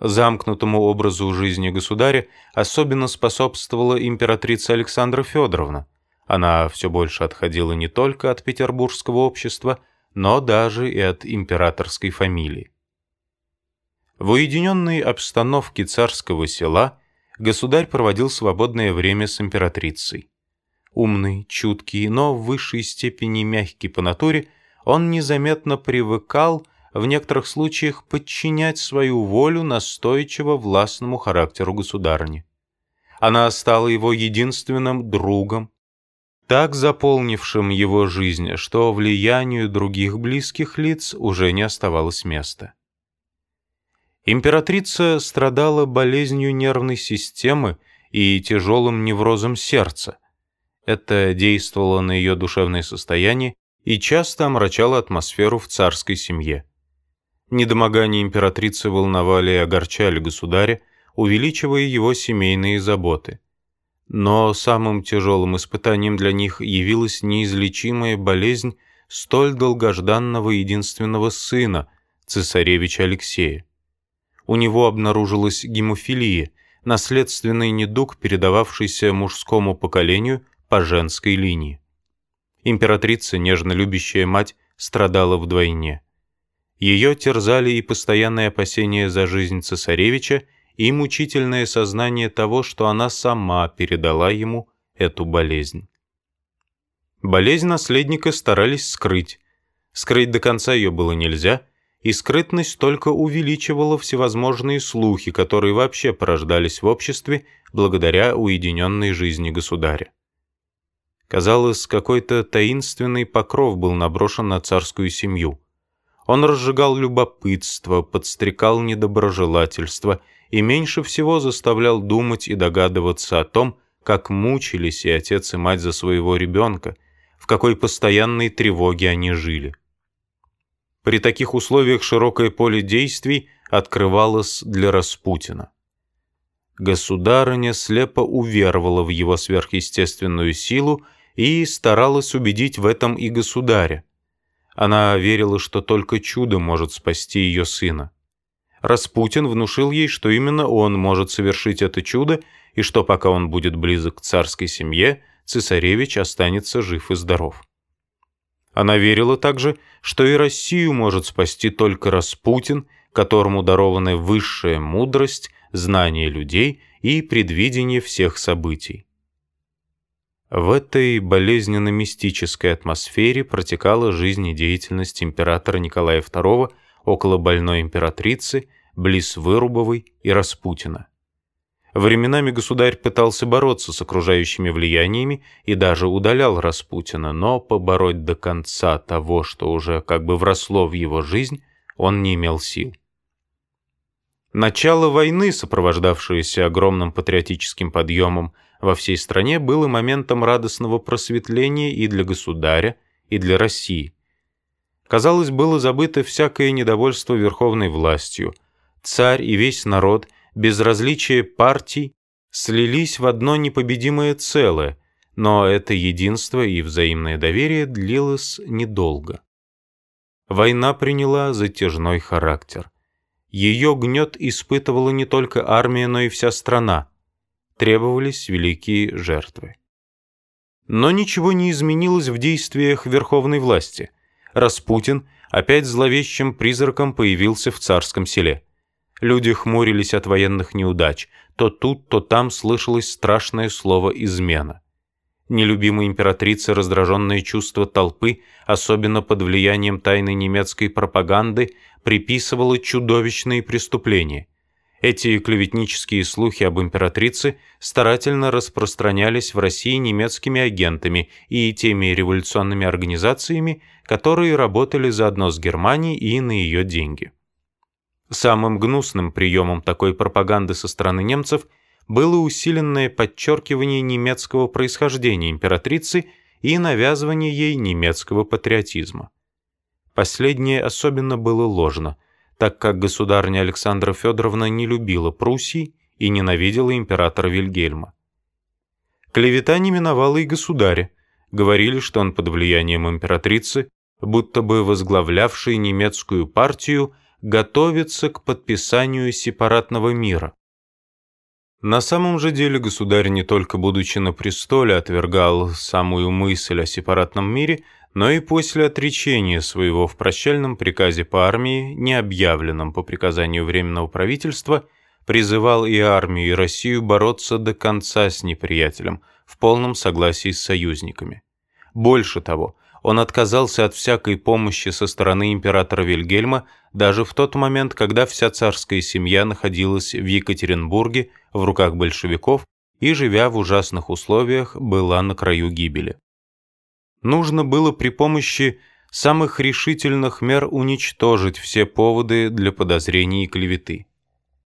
Замкнутому образу жизни государя особенно способствовала императрица Александра Федоровна. Она все больше отходила не только от петербургского общества, но даже и от императорской фамилии. В уединенной обстановке царского села государь проводил свободное время с императрицей. Умный, чуткий, но в высшей степени мягкий по натуре, он незаметно привыкал в некоторых случаях подчинять свою волю настойчиво властному характеру государни. Она стала его единственным другом, так заполнившим его жизнь, что влиянию других близких лиц уже не оставалось места. Императрица страдала болезнью нервной системы и тяжелым неврозом сердца. Это действовало на ее душевное состояние и часто омрачало атмосферу в царской семье. Недомогания императрицы волновали и огорчали государя, увеличивая его семейные заботы. Но самым тяжелым испытанием для них явилась неизлечимая болезнь столь долгожданного единственного сына, цесаревича Алексея. У него обнаружилась гемофилия, наследственный недуг, передававшийся мужскому поколению по женской линии. Императрица, нежно любящая мать, страдала вдвойне. Ее терзали и постоянные опасения за жизнь цесаревича, и мучительное сознание того, что она сама передала ему эту болезнь. Болезнь наследника старались скрыть. Скрыть до конца ее было нельзя, и скрытность только увеличивала всевозможные слухи, которые вообще порождались в обществе благодаря уединенной жизни государя. Казалось, какой-то таинственный покров был наброшен на царскую семью – он разжигал любопытство, подстрекал недоброжелательство и меньше всего заставлял думать и догадываться о том, как мучились и отец и мать за своего ребенка, в какой постоянной тревоге они жили. При таких условиях широкое поле действий открывалось для Распутина. Государыня слепо уверовала в его сверхъестественную силу и старалась убедить в этом и государя. Она верила, что только чудо может спасти ее сына. Распутин внушил ей, что именно он может совершить это чудо, и что пока он будет близок к царской семье, цесаревич останется жив и здоров. Она верила также, что и Россию может спасти только Распутин, которому дарованы высшая мудрость, знание людей и предвидение всех событий. В этой болезненно-мистической атмосфере протекала жизнь и деятельность императора Николая II около больной императрицы, близ Вырубовой и Распутина. Временами государь пытался бороться с окружающими влияниями и даже удалял Распутина, но побороть до конца того, что уже как бы вросло в его жизнь, он не имел сил. Начало войны, сопровождавшееся огромным патриотическим подъемом во всей стране, было моментом радостного просветления и для государя, и для России. Казалось, было забыто всякое недовольство верховной властью. Царь и весь народ, без различия партий, слились в одно непобедимое целое, но это единство и взаимное доверие длилось недолго. Война приняла затяжной характер. Ее гнет испытывала не только армия, но и вся страна. Требовались великие жертвы. Но ничего не изменилось в действиях верховной власти. Распутин опять зловещим призраком появился в царском селе. Люди хмурились от военных неудач. То тут, то там слышалось страшное слово «измена». Нелюбимой императрице раздраженное чувство толпы, особенно под влиянием тайной немецкой пропаганды, приписывало чудовищные преступления. Эти клеветнические слухи об императрице старательно распространялись в России немецкими агентами и теми революционными организациями, которые работали заодно с Германией и на ее деньги. Самым гнусным приемом такой пропаганды со стороны немцев – было усиленное подчеркивание немецкого происхождения императрицы и навязывание ей немецкого патриотизма. Последнее особенно было ложно, так как государня Александра Федоровна не любила Пруссии и ненавидела императора Вильгельма. Клевета не миновала и государя, говорили, что он под влиянием императрицы, будто бы возглавлявший немецкую партию, готовится к подписанию сепаратного мира. На самом же деле государь не только будучи на престоле отвергал самую мысль о сепаратном мире, но и после отречения своего в прощальном приказе по армии, не объявленном по приказанию Временного правительства, призывал и армию, и Россию бороться до конца с неприятелем, в полном согласии с союзниками. Больше того, он отказался от всякой помощи со стороны императора Вильгельма даже в тот момент, когда вся царская семья находилась в Екатеринбурге в руках большевиков и, живя в ужасных условиях, была на краю гибели. Нужно было при помощи самых решительных мер уничтожить все поводы для подозрений и клеветы.